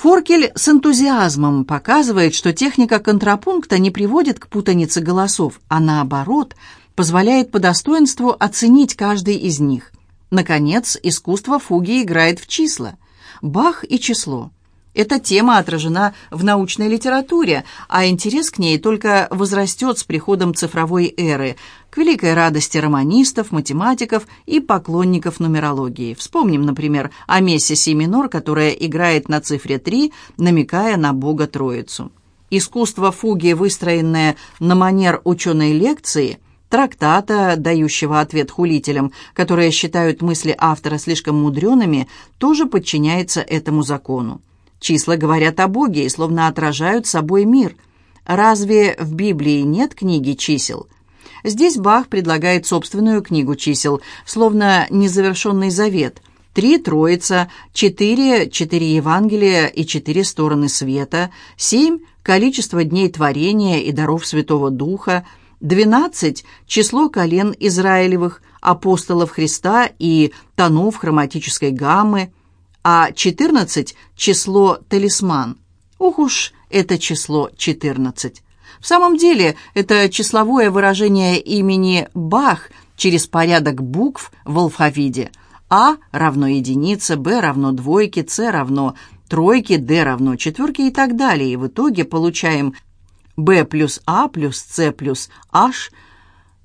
Форкель с энтузиазмом показывает, что техника контрапункта не приводит к путанице голосов, а наоборот, позволяет по достоинству оценить каждый из них. Наконец, искусство фуги играет в числа. Бах и число. Эта тема отражена в научной литературе, а интерес к ней только возрастет с приходом цифровой эры, к великой радости романистов, математиков и поклонников нумерологии. Вспомним, например, о мессе си минор, которая играет на цифре 3, намекая на Бога Троицу. Искусство фуги, выстроенное на манер ученой лекции – трактата, дающего ответ хулителям, которые считают мысли автора слишком мудреными, тоже подчиняется этому закону. Числа говорят о Боге и словно отражают собой мир. Разве в Библии нет книги чисел? Здесь Бах предлагает собственную книгу чисел, словно незавершенный завет. Три Троица, четыре, четыре Евангелия и четыре стороны света, семь – количество дней творения и даров Святого Духа, двенадцать – число колен Израилевых, апостолов Христа и тонов хроматической гаммы – а 14 – число талисман. Ух уж это число 14. В самом деле, это числовое выражение имени Бах через порядок букв в алфавите. А равно единице, Б равно двойке, С равно тройке, Д равно четверке и так далее. И в итоге получаем Б плюс А плюс С плюс H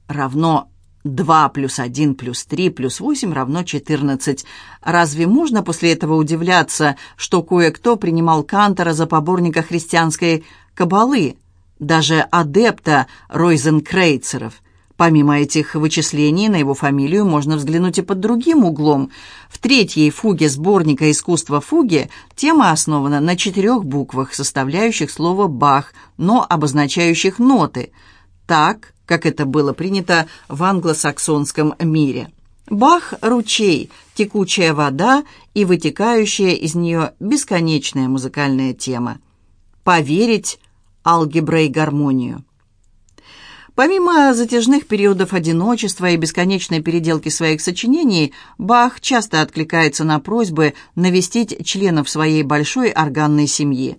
равно 2 плюс 1 плюс 3 плюс 8 равно 14. Разве можно после этого удивляться, что кое-кто принимал Кантора за поборника христианской кабалы, даже адепта Ройзенкрейцеров? Помимо этих вычислений, на его фамилию можно взглянуть и под другим углом. В третьей фуге сборника искусства фуги тема основана на четырех буквах, составляющих слово «бах», но обозначающих ноты. Так, как это было принято в англосаксонском мире. Бах – ручей, текучая вода и вытекающая из нее бесконечная музыкальная тема. Поверить алгебра и гармонию. Помимо затяжных периодов одиночества и бесконечной переделки своих сочинений, Бах часто откликается на просьбы навестить членов своей большой органной семьи.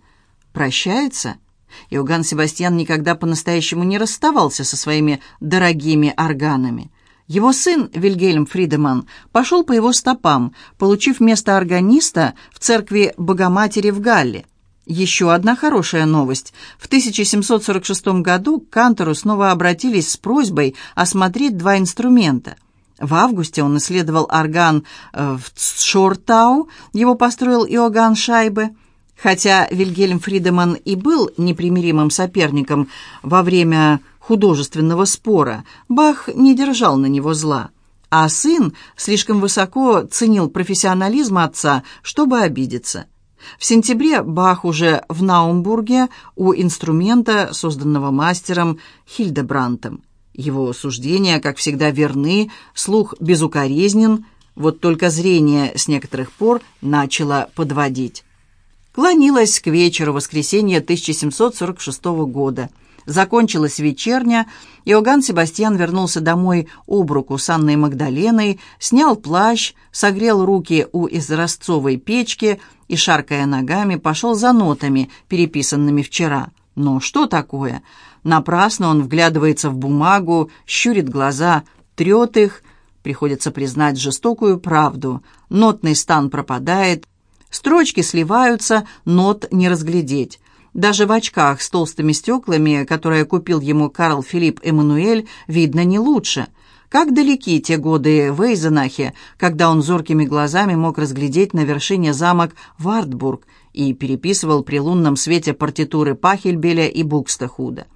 Прощается – Иоганн Себастьян никогда по-настоящему не расставался со своими дорогими органами. Его сын Вильгельм Фридеман пошел по его стопам, получив место органиста в церкви Богоматери в Галле. Еще одна хорошая новость. В 1746 году к Кантору снова обратились с просьбой осмотреть два инструмента. В августе он исследовал орган э, в Шортау, его построил Иоганн Шайбе – Хотя Вильгельм Фридеман и был непримиримым соперником во время художественного спора, Бах не держал на него зла, а сын слишком высоко ценил профессионализм отца, чтобы обидеться. В сентябре Бах уже в Наумбурге у инструмента, созданного мастером Хильдебрантом. Его суждения, как всегда, верны, слух безукоризнен, вот только зрение с некоторых пор начало подводить. Клонилась к вечеру воскресенья 1746 года. Закончилась вечерня, Иоганн Себастьян вернулся домой об руку с Анной Магдаленой, снял плащ, согрел руки у изразцовой печки и, шаркая ногами, пошел за нотами, переписанными вчера. Но что такое? Напрасно он вглядывается в бумагу, щурит глаза, трет их. Приходится признать жестокую правду. Нотный стан пропадает, Строчки сливаются, нот не разглядеть. Даже в очках с толстыми стеклами, которые купил ему Карл Филипп Эммануэль, видно не лучше. Как далеки те годы в Эйзенахе, когда он зоркими глазами мог разглядеть на вершине замок Вартбург и переписывал при лунном свете партитуры Пахельбеля и Букстахуда.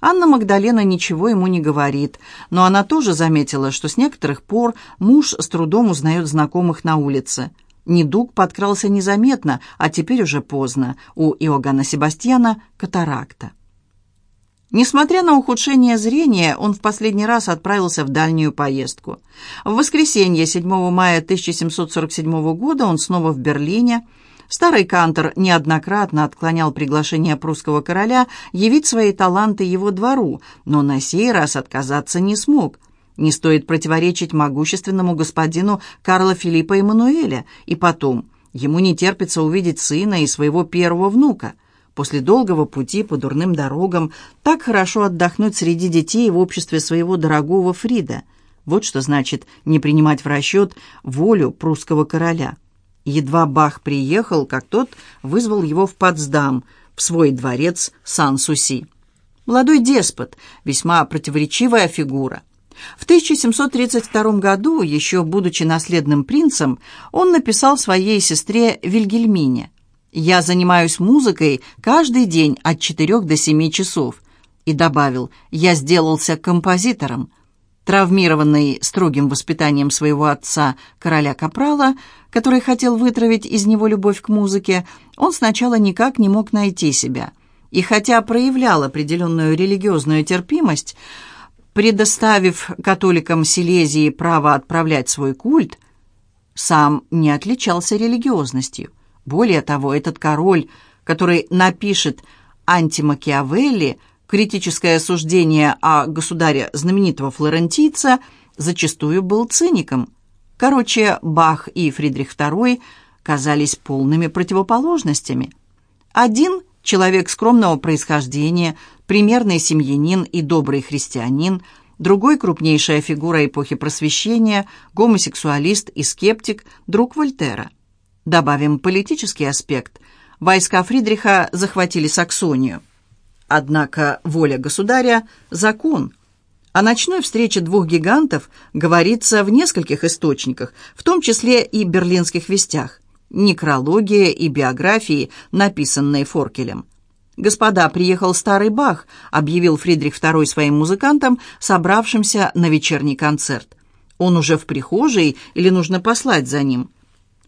Анна Магдалена ничего ему не говорит, но она тоже заметила, что с некоторых пор муж с трудом узнает знакомых на улице. Недуг подкрался незаметно, а теперь уже поздно. У Иоганна Себастьяна катаракта. Несмотря на ухудшение зрения, он в последний раз отправился в дальнюю поездку. В воскресенье 7 мая 1747 года он снова в Берлине. Старый кантор неоднократно отклонял приглашение прусского короля явить свои таланты его двору, но на сей раз отказаться не смог – не стоит противоречить могущественному господину Карла Филиппа Эммануэля. И потом, Ему не терпится увидеть сына и своего первого внука. После долгого пути по дурным дорогам так хорошо отдохнуть среди детей в обществе своего дорогого Фрида. Вот что значит не принимать в расчет волю прусского короля. Едва Бах приехал, как тот вызвал его в Потсдам, в свой дворец Сан-Суси. Молодой деспот, весьма противоречивая фигура. В 1732 году, еще будучи наследным принцем, он написал своей сестре Вильгельмине «Я занимаюсь музыкой каждый день от 4 до 7 часов» и добавил «Я сделался композитором». Травмированный строгим воспитанием своего отца, короля Капрала, который хотел вытравить из него любовь к музыке, он сначала никак не мог найти себя. И хотя проявлял определенную религиозную терпимость, предоставив католикам Силезии право отправлять свой культ, сам не отличался религиозностью. Более того, этот король, который напишет антимакиавелли, критическое суждение о государе знаменитого флорентийца, зачастую был циником. Короче, Бах и Фридрих II казались полными противоположностями. Один – человек скромного происхождения, примерный семьянин и добрый христианин, другой крупнейшая фигура эпохи Просвещения, гомосексуалист и скептик, друг Вольтера. Добавим политический аспект. Войска Фридриха захватили Саксонию. Однако воля государя – закон. О ночной встрече двух гигантов говорится в нескольких источниках, в том числе и берлинских вестях. Некрология и биографии, написанные Форкелем. «Господа, приехал старый Бах», — объявил Фридрих II своим музыкантам, собравшимся на вечерний концерт. «Он уже в прихожей или нужно послать за ним?»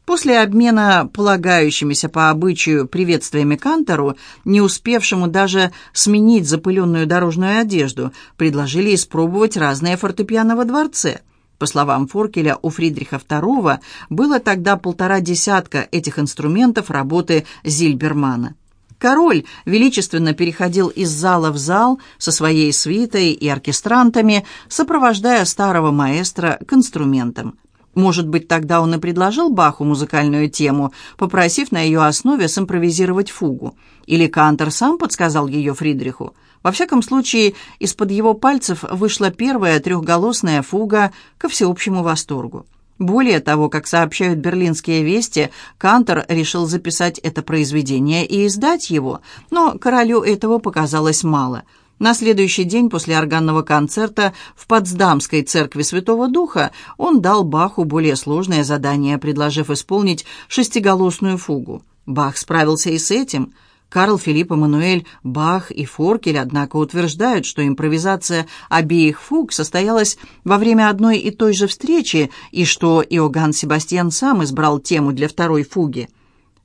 После обмена полагающимися по обычаю приветствиями Кантору, не успевшему даже сменить запыленную дорожную одежду, предложили испробовать разные фортепиано во дворце. По словам Форкеля, у Фридриха II было тогда полтора десятка этих инструментов работы Зильбермана. Король величественно переходил из зала в зал со своей свитой и оркестрантами, сопровождая старого маэстро к инструментам. Может быть, тогда он и предложил Баху музыкальную тему, попросив на ее основе симпровизировать фугу. Или Кантер сам подсказал ее Фридриху. Во всяком случае, из-под его пальцев вышла первая трехголосная фуга ко всеобщему восторгу. Более того, как сообщают берлинские вести, Кантор решил записать это произведение и издать его, но королю этого показалось мало. На следующий день после органного концерта в Потсдамской церкви Святого Духа он дал Баху более сложное задание, предложив исполнить шестиголосную фугу. Бах справился и с этим – Карл Филипп Эммануэль Бах и Форкель, однако, утверждают, что импровизация обеих фуг состоялась во время одной и той же встречи и что Иоганн Себастьян сам избрал тему для второй фуги.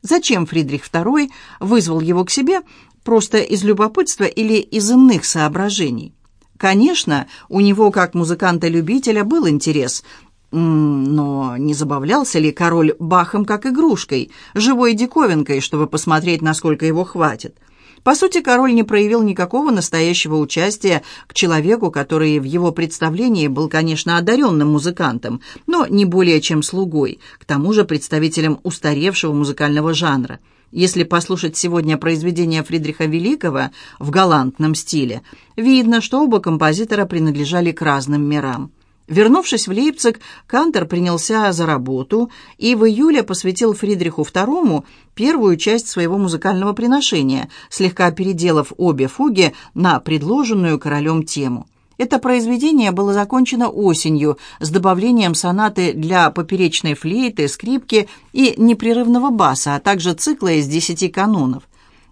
Зачем Фридрих II вызвал его к себе, просто из любопытства или из иных соображений? Конечно, у него, как музыканта-любителя, был интерес, но не забавлялся ли король Бахом как игрушкой, живой диковинкой, чтобы посмотреть, насколько его хватит? По сути, король не проявил никакого настоящего участия к человеку, который в его представлении был, конечно, одаренным музыкантом, но не более чем слугой, к тому же представителем устаревшего музыкального жанра. Если послушать сегодня произведения Фридриха Великого в галантном стиле, видно, что оба композитора принадлежали к разным мирам. Вернувшись в Лейпциг, Кантер принялся за работу и в июле посвятил Фридриху II первую часть своего музыкального приношения, слегка переделав обе фуги на предложенную королем тему. Это произведение было закончено осенью с добавлением сонаты для поперечной флейты, скрипки и непрерывного баса, а также цикла из десяти канонов.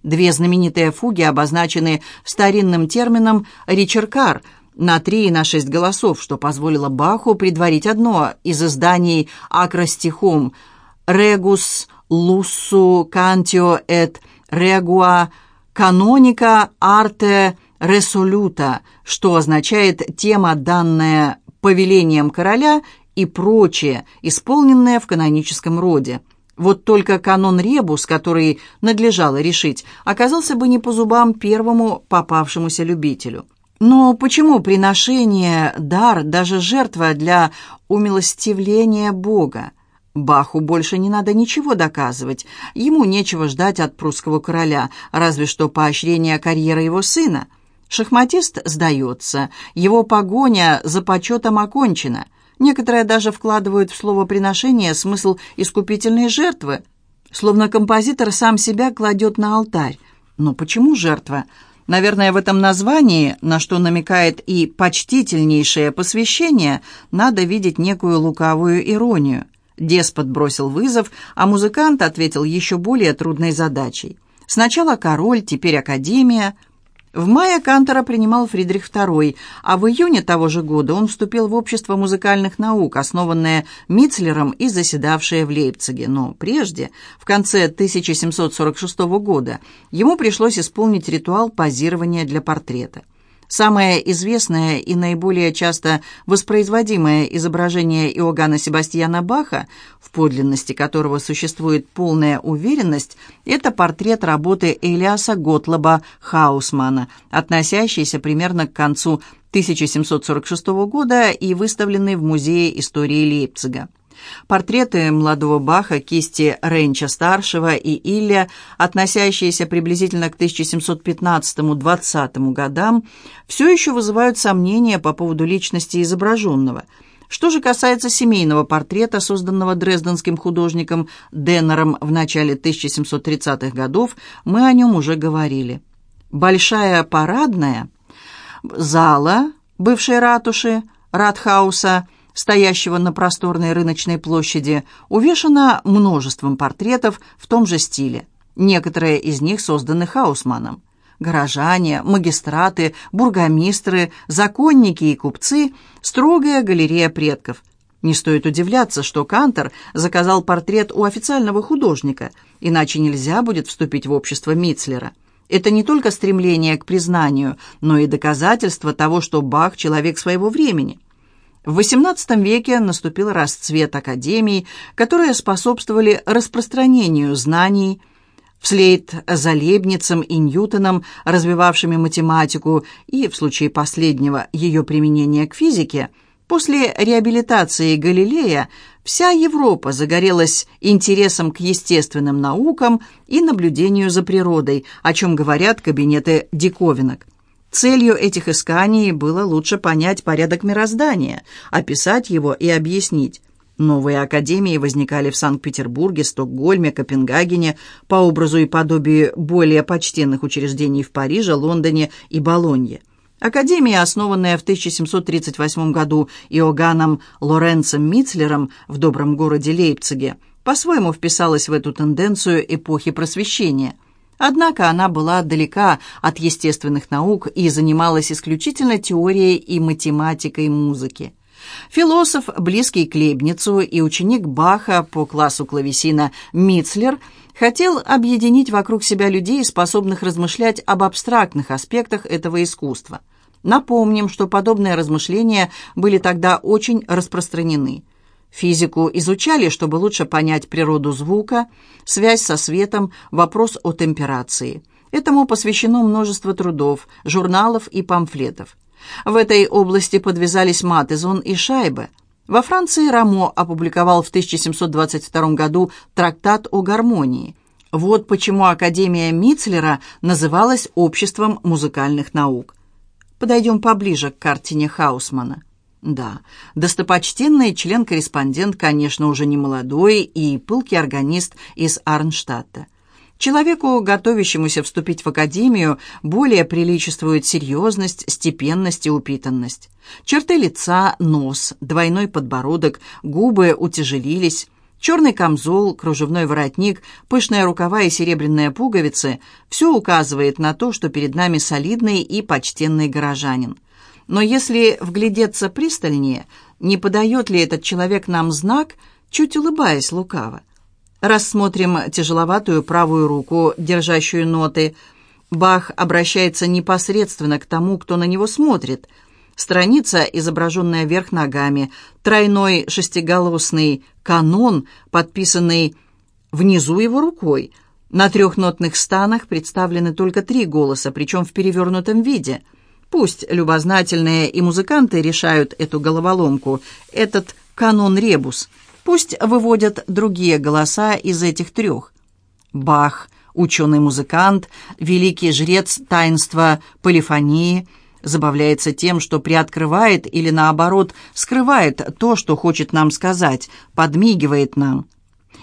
Две знаменитые фуги обозначены старинным термином «ричеркар», на три и на шесть голосов, что позволило Баху предварить одно из изданий акростихом «Регус луссу кантио эт регуа каноника арте ресолюта», что означает «тема, данная повелением короля» и прочее, исполненное в каноническом роде. Вот только канон Ребус, который надлежало решить, оказался бы не по зубам первому попавшемуся любителю – но почему приношение, дар, даже жертва для умилостивления Бога? Баху больше не надо ничего доказывать. Ему нечего ждать от прусского короля, разве что поощрения карьеры его сына. Шахматист сдается, его погоня за почетом окончена. Некоторые даже вкладывают в слово «приношение» смысл искупительной жертвы, словно композитор сам себя кладет на алтарь. Но почему жертва? Наверное, в этом названии, на что намекает и почтительнейшее посвящение, надо видеть некую лукавую иронию. Деспот бросил вызов, а музыкант ответил еще более трудной задачей. Сначала король, теперь академия. В мае Кантора принимал Фридрих II, а в июне того же года он вступил в Общество музыкальных наук, основанное Мицлером и заседавшее в Лейпциге. Но прежде, в конце 1746 года, ему пришлось исполнить ритуал позирования для портрета. Самое известное и наиболее часто воспроизводимое изображение Иоганна Себастьяна Баха, в подлинности которого существует полная уверенность, это портрет работы Элиаса Готлоба Хаусмана, относящийся примерно к концу 1746 года и выставленный в Музее истории Лейпцига. Портреты молодого Баха, кисти Рейнча-старшего и Илья, относящиеся приблизительно к 1715-20 годам, все еще вызывают сомнения по поводу личности изображенного. Что же касается семейного портрета, созданного дрезденским художником Деннером в начале 1730-х годов, мы о нем уже говорили. Большая парадная зала бывшей ратуши, Ратхауса – стоящего на просторной рыночной площади, увешана множеством портретов в том же стиле. Некоторые из них созданы Хаусманом. Горожане, магистраты, бургомистры, законники и купцы – строгая галерея предков. Не стоит удивляться, что Кантер заказал портрет у официального художника, иначе нельзя будет вступить в общество Мицлера. Это не только стремление к признанию, но и доказательство того, что Бах – человек своего времени. В XVIII веке наступил расцвет академий, которые способствовали распространению знаний, вслед за Лейбницем и Ньютоном, развивавшими математику, и, в случае последнего, ее применение к физике, после реабилитации Галилея вся Европа загорелась интересом к естественным наукам и наблюдению за природой, о чем говорят кабинеты диковинок. Целью этих исканий было лучше понять порядок мироздания, описать его и объяснить. Новые академии возникали в Санкт-Петербурге, Стокгольме, Копенгагене по образу и подобию более почтенных учреждений в Париже, Лондоне и Болонье. Академия, основанная в 1738 году Иоганном Лоренцем Мицлером в добром городе Лейпциге, по-своему вписалась в эту тенденцию эпохи Просвещения – Однако она была далека от естественных наук и занималась исключительно теорией и математикой музыки. Философ, близкий к Лейбницу и ученик Баха по классу клавесина Мицлер хотел объединить вокруг себя людей, способных размышлять об абстрактных аспектах этого искусства. Напомним, что подобные размышления были тогда очень распространены – Физику изучали, чтобы лучше понять природу звука, связь со светом, вопрос о темперации. Этому посвящено множество трудов, журналов и памфлетов. В этой области подвязались Матезон и Шайбе. Во Франции Рамо опубликовал в 1722 году трактат о гармонии. Вот почему Академия Мицлера называлась Обществом музыкальных наук. Подойдем поближе к картине Хаусмана. Да, достопочтенный член-корреспондент, конечно, уже не молодой и пылкий органист из Арнштадта. Человеку, готовящемуся вступить в академию, более приличествует серьезность, степенность и упитанность. Черты лица, нос, двойной подбородок, губы утяжелились, черный камзол, кружевной воротник, пышные рукава и серебряные пуговицы – все указывает на то, что перед нами солидный и почтенный горожанин. Но если вглядеться пристальнее, не подает ли этот человек нам знак, чуть улыбаясь лукаво? Рассмотрим тяжеловатую правую руку, держащую ноты. Бах обращается непосредственно к тому, кто на него смотрит. Страница, изображенная вверх ногами, тройной шестиголосный канон, подписанный внизу его рукой. На трехнотных станах представлены только три голоса, причем в перевернутом виде – Пусть любознательные и музыканты решают эту головоломку, этот канон-ребус. Пусть выводят другие голоса из этих трех. Бах, ученый-музыкант, великий жрец таинства полифонии, забавляется тем, что приоткрывает или, наоборот, скрывает то, что хочет нам сказать, подмигивает нам.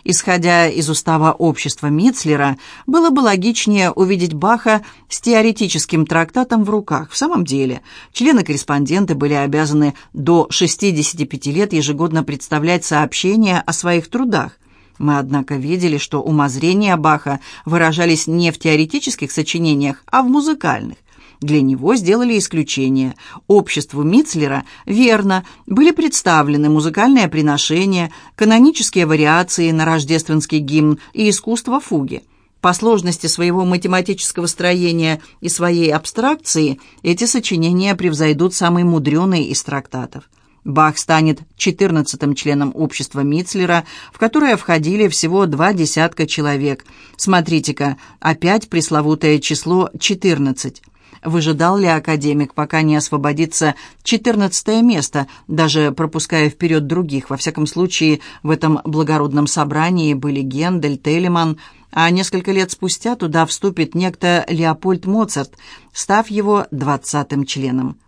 Исходя из устава общества Митцлера, было бы логичнее увидеть Баха с теоретическим трактатом в руках. В самом деле, члены-корреспонденты были обязаны до 65 лет ежегодно представлять сообщения о своих трудах. Мы, однако, видели, что умозрения Баха выражались не в теоретических сочинениях, а в музыкальных. Для него сделали исключение. Обществу Мицлера, верно, были представлены музыкальные приношения, канонические вариации на рождественский гимн и искусство фуги. По сложности своего математического строения и своей абстракции эти сочинения превзойдут самый мудреный из трактатов. Бах станет четырнадцатым членом общества Мицлера, в которое входили всего два десятка человек. Смотрите-ка, опять пресловутое число четырнадцать. Выжидал ли академик, пока не освободится четырнадцатое место, даже пропуская вперед других? Во всяком случае, в этом благородном собрании были Гендель, Телеман, а несколько лет спустя туда вступит некто Леопольд Моцарт, став его двадцатым членом.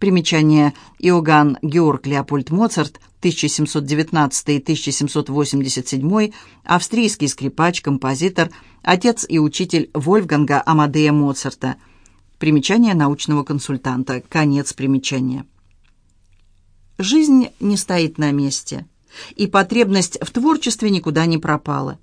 Примечание Иоганн Георг Леопольд Моцарт, 1719-1787, австрийский скрипач, композитор, отец и учитель Вольфганга Амадея Моцарта – Примечание научного консультанта. Конец примечания. Жизнь не стоит на месте, и потребность в творчестве никуда не пропала.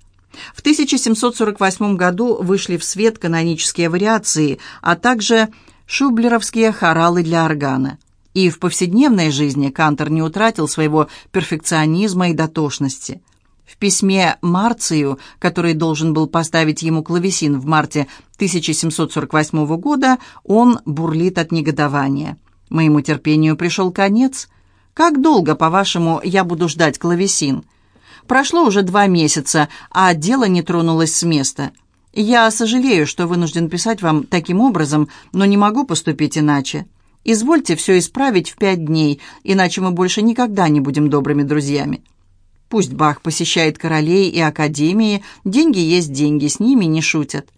В 1748 году вышли в свет канонические вариации, а также шублеровские хоралы для органа. И в повседневной жизни Кантор не утратил своего перфекционизма и дотошности – в письме Марцию, который должен был поставить ему клавесин в марте 1748 года, он бурлит от негодования. «Моему терпению пришел конец. Как долго, по-вашему, я буду ждать клавесин? Прошло уже два месяца, а дело не тронулось с места. Я сожалею, что вынужден писать вам таким образом, но не могу поступить иначе. Извольте все исправить в пять дней, иначе мы больше никогда не будем добрыми друзьями». Пусть Бах посещает королей и академии, деньги есть деньги, с ними не шутят.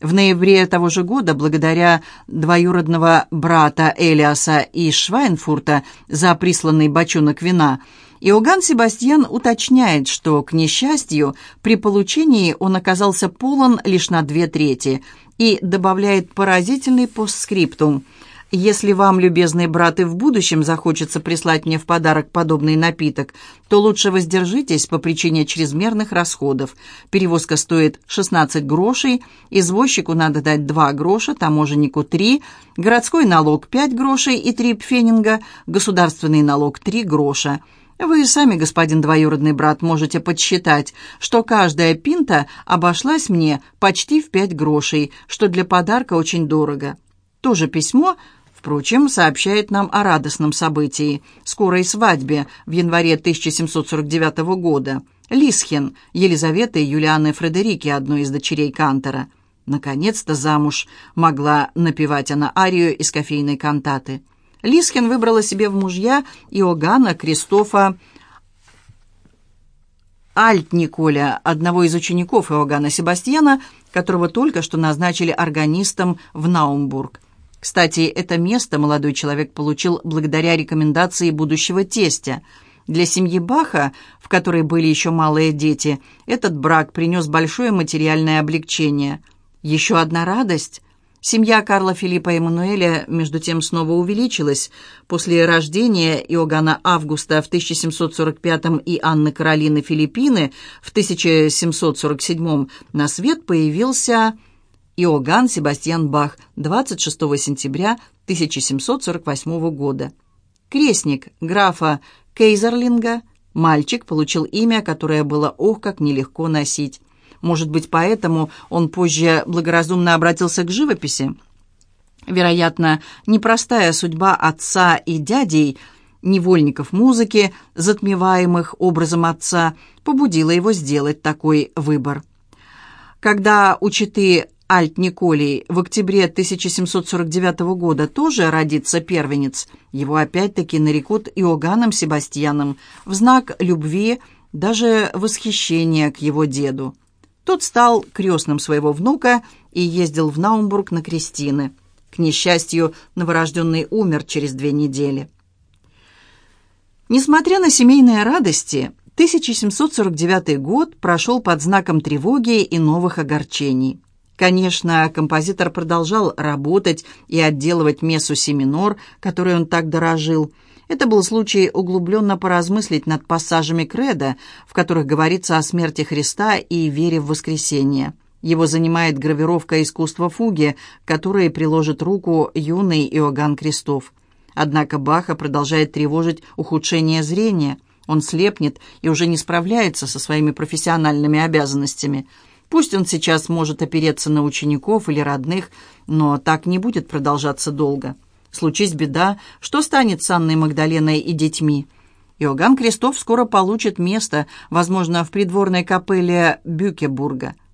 В ноябре того же года, благодаря двоюродного брата Элиаса и Швайнфурта за присланный бочонок вина, Иоганн Себастьян уточняет, что, к несчастью, при получении он оказался полон лишь на две трети, и добавляет поразительный постскриптум – если вам, любезный брат, и в будущем захочется прислать мне в подарок подобный напиток, то лучше воздержитесь по причине чрезмерных расходов. Перевозка стоит 16 грошей, извозчику надо дать 2 гроша, таможеннику 3, городской налог 5 грошей и 3 пфенинга, государственный налог 3 гроша. Вы сами, господин двоюродный брат, можете подсчитать, что каждая пинта обошлась мне почти в 5 грошей, что для подарка очень дорого. То же письмо Впрочем, сообщает нам о радостном событии – скорой свадьбе в январе 1749 года. Лисхен, Елизавета и Юлианы Фредерики, одной из дочерей Кантера. Наконец-то замуж могла напевать она арию из кофейной кантаты. Лисхен выбрала себе в мужья Иоганна Кристофа Альтниколя, одного из учеников Иоганна Себастьяна, которого только что назначили органистом в Наумбург. Кстати, это место молодой человек получил благодаря рекомендации будущего тестя. Для семьи Баха, в которой были еще малые дети, этот брак принес большое материальное облегчение. Еще одна радость. Семья Карла Филиппа Эммануэля, между тем, снова увеличилась. После рождения Иоганна Августа в 1745 и Анны Каролины Филиппины в 1747 на свет появился Иоганн Себастьян Бах, 26 сентября 1748 года. Крестник графа Кейзерлинга, мальчик, получил имя, которое было ох, как нелегко носить. Может быть, поэтому он позже благоразумно обратился к живописи? Вероятно, непростая судьба отца и дядей, невольников музыки, затмеваемых образом отца, побудила его сделать такой выбор. Когда у читы Альт-Николей в октябре 1749 года тоже родится первенец. Его опять-таки нарекут Иоганном Себастьяном в знак любви даже восхищение к его деду. Тот стал крестным своего внука и ездил в Наумбург на крестины. К несчастью, новорожденный умер через две недели. Несмотря на семейные радости, 1749 год прошел под знаком тревоги и новых огорчений. Конечно, композитор продолжал работать и отделывать мессу семинор, которой он так дорожил. Это был случай углубленно поразмыслить над пассажами Креда, в которых говорится о смерти Христа и вере в воскресение. Его занимает гравировка искусства фуги, которой приложит руку юный Иоганн Крестов. Однако Баха продолжает тревожить ухудшение зрения. Он слепнет и уже не справляется со своими профессиональными обязанностями. Пусть он сейчас может опереться на учеников или родных, но так не будет продолжаться долго. Случись беда, что станет с Анной Магдаленой и детьми? Иоганн Крестов скоро получит место, возможно, в придворной капелле Бюкебурга –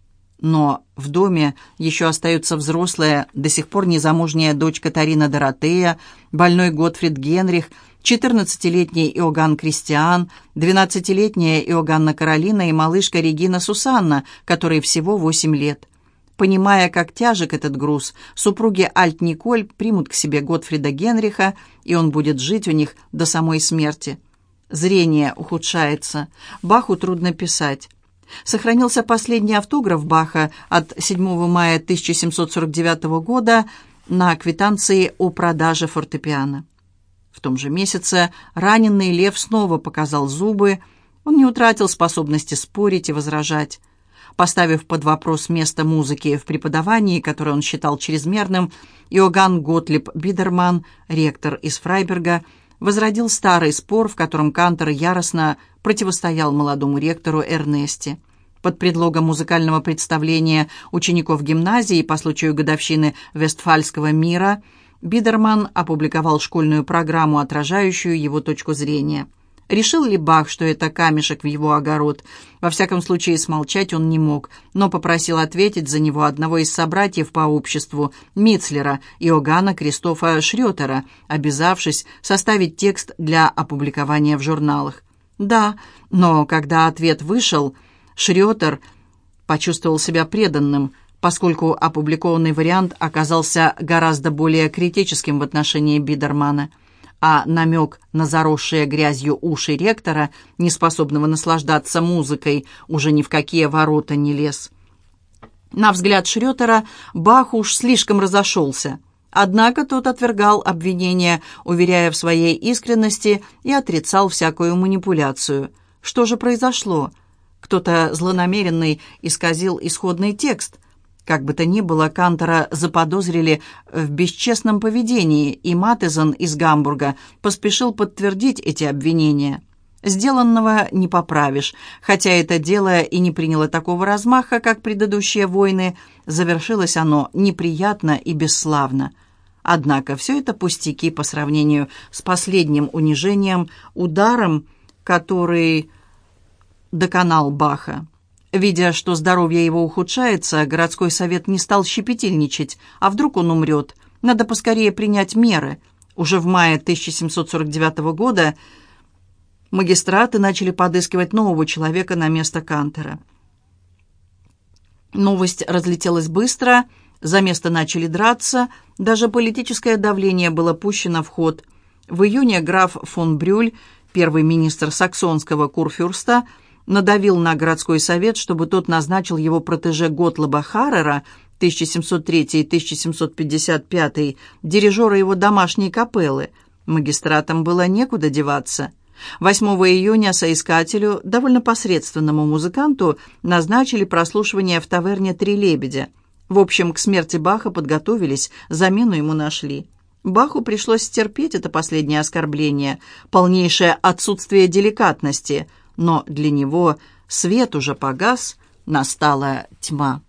но в доме еще остаются взрослая, до сих пор незамужняя дочь Катарина Доротея, больной Готфрид Генрих, 14-летний Иоганн Кристиан, 12-летняя Иоганна Каролина и малышка Регина Сусанна, которой всего 8 лет. Понимая, как тяжек этот груз, супруги Альт-Николь примут к себе Готфрида Генриха, и он будет жить у них до самой смерти. Зрение ухудшается, Баху трудно писать. Сохранился последний автограф Баха от 7 мая 1749 года на квитанции о продаже фортепиано. В том же месяце раненый лев снова показал зубы, он не утратил способности спорить и возражать. Поставив под вопрос место музыки в преподавании, которое он считал чрезмерным, Иоганн Готлиб Бидерман, ректор из Фрайберга, возродил старый спор, в котором Кантор яростно противостоял молодому ректору Эрнесте. Под предлогом музыкального представления учеников гимназии по случаю годовщины Вестфальского мира Бидерман опубликовал школьную программу, отражающую его точку зрения. Решил ли Бах, что это камешек в его огород? Во всяком случае, смолчать он не мог, но попросил ответить за него одного из собратьев по обществу, Мицлера, Иоганна Кристофа Шрётера, обязавшись составить текст для опубликования в журналах. Да, но когда ответ вышел, Шрётер почувствовал себя преданным, поскольку опубликованный вариант оказался гораздо более критическим в отношении Бидермана – а намек на заросшие грязью уши ректора, неспособного наслаждаться музыкой, уже ни в какие ворота не лез. На взгляд Шрётера Бах уж слишком разошелся. Однако тот отвергал обвинения, уверяя в своей искренности и отрицал всякую манипуляцию. Что же произошло? Кто-то злонамеренный исказил исходный текст – как бы то ни было, Кантора заподозрили в бесчестном поведении, и Матезон из Гамбурга поспешил подтвердить эти обвинения. Сделанного не поправишь, хотя это дело и не приняло такого размаха, как предыдущие войны, завершилось оно неприятно и бесславно. Однако все это пустяки по сравнению с последним унижением, ударом, который доконал Баха. Видя, что здоровье его ухудшается, городской совет не стал щепетильничать. А вдруг он умрет? Надо поскорее принять меры. Уже в мае 1749 года магистраты начали подыскивать нового человека на место Кантера. Новость разлетелась быстро, за место начали драться, даже политическое давление было пущено в ход. В июне граф фон Брюль, первый министр саксонского курфюрста, надавил на городской совет, чтобы тот назначил его протеже Готлоба Харрера 1703-1755, дирижера его домашней капеллы. Магистратам было некуда деваться. 8 июня соискателю, довольно посредственному музыканту, назначили прослушивание в таверне «Три лебедя». В общем, к смерти Баха подготовились, замену ему нашли. Баху пришлось стерпеть это последнее оскорбление, полнейшее отсутствие деликатности – но для него свет уже погас, настала тьма.